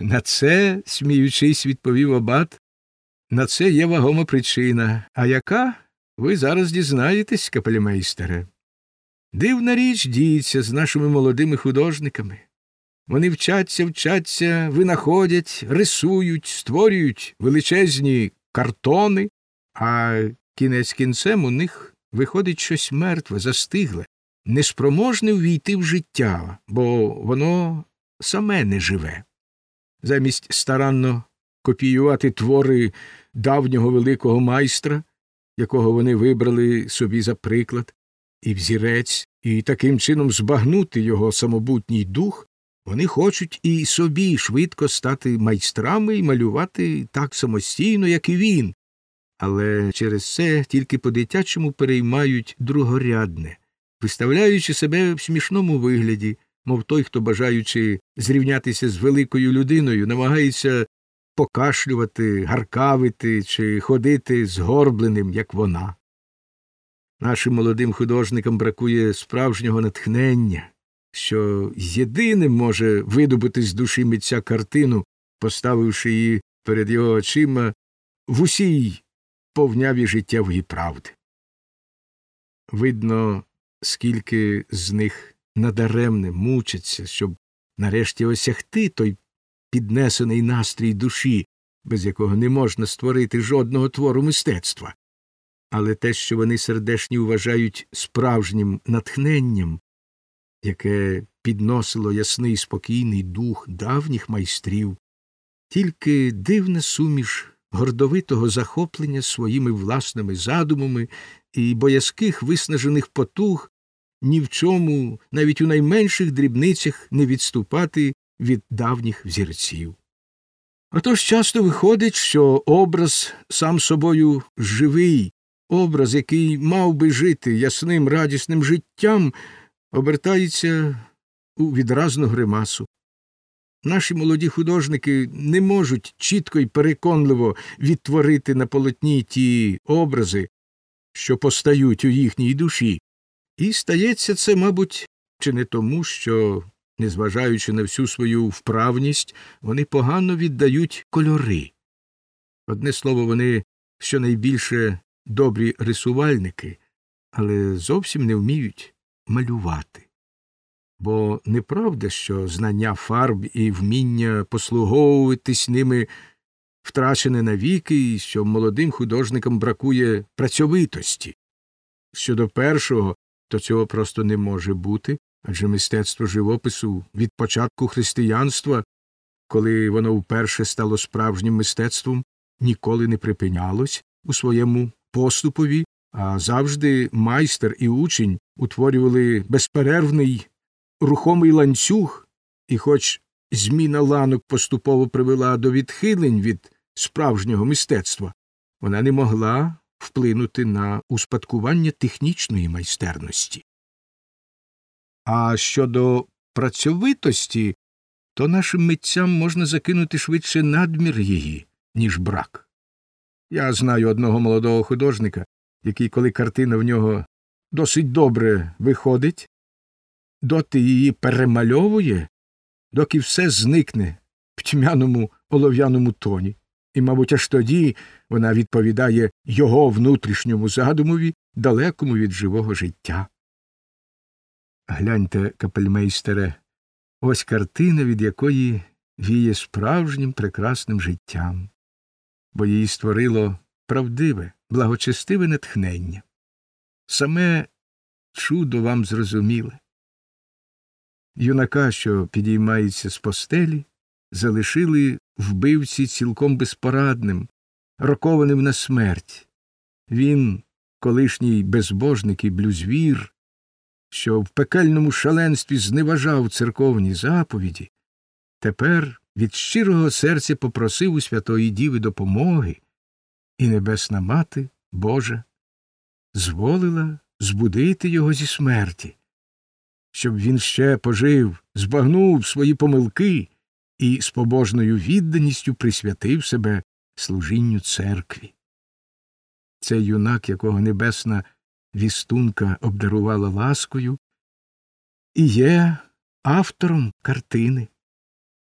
На це, сміючись, відповів абат, на це є вагома причина. А яка? Ви зараз дізнаєтесь, капелімейстере. Дивна річ діється з нашими молодими художниками. Вони вчаться, вчаться, винаходять, рисують, створюють величезні картони, а кінець кінцем у них виходить щось мертве, застигле, неспроможне ввійти в життя, бо воно саме не живе. Замість старанно копіювати твори давнього великого майстра, якого вони вибрали собі за приклад, і взірець, і таким чином збагнути його самобутній дух, вони хочуть і собі швидко стати майстрами і малювати так самостійно, як і він, але через це тільки по дитячому переймають другорядне, виставляючи себе в смішному вигляді, мов той, хто, бажаючи зрівнятися з великою людиною, намагається покашлювати, гаркавити чи ходити згорбленим, як вона. Нашим молодим художникам бракує справжнього натхнення, що єдиним може видобути з душі митця картину, поставивши її перед його очима в усій повняві життєвої правди. Видно, скільки з них надаремне мучаться, щоб нарешті осягти той піднесений настрій душі, без якого не можна створити жодного твору мистецтва. Але те, що вони сердешні вважають справжнім натхненням, яке підносило ясний спокійний дух давніх майстрів, тільки дивна суміш гордовитого захоплення своїми власними задумами і боязких виснажених потуг ні в чому, навіть у найменших дрібницях, не відступати від давніх взірців. Отож часто виходить, що образ сам собою живий, образ, який мав би жити ясним радісним життям, обертається у відразну гримасу. Наші молоді художники не можуть чітко і переконливо відтворити на полотні ті образи, що постають у їхній душі, і стається це, мабуть, чи не тому, що, незважаючи на всю свою вправність, вони погано віддають кольори. Одне слово, вони щонайбільше добрі рисувальники, але зовсім не вміють малювати. Бо неправда, що знання фарб і вміння послуговуватись ними втрачене навіки, і що молодим художникам бракує працьовитості. Щодо першого, то цього просто не може бути, адже мистецтво живопису від початку християнства, коли воно вперше стало справжнім мистецтвом, ніколи не припинялось у своєму поступові, а завжди майстер і учень утворювали безперервний рухомий ланцюг, і, хоч зміна ланок поступово привела до відхилень від справжнього мистецтва, вона не могла вплинути на успадкування технічної майстерності. А щодо працьовитості, то нашим митцям можна закинути швидше надмір її, ніж брак. Я знаю одного молодого художника, який, коли картина в нього досить добре виходить, доти її перемальовує, доки все зникне в тьмяному олов'яному тоні, і, мабуть, аж тоді вона відповідає його внутрішньому задумові, далекому від живого життя. Гляньте, капельмейстере, ось картина, від якої віє справжнім прекрасним життям, бо її створило правдиве, благочестиве натхнення. Саме чудо вам зрозуміле. Юнака, що підіймається з постелі, залишили вбивці цілком безпорадним, рокованим на смерть. Він, колишній безбожник і блюзвір, що в пекельному шаленстві зневажав церковні заповіді, тепер від щирого серця попросив у Святої Діви допомоги, і Небесна Мати Божа зволила збудити його зі смерті щоб він ще пожив, збагнув свої помилки і з побожною відданістю присвятив себе служінню церкві. Цей юнак, якого небесна вістунка обдарувала ласкою, і є автором картини.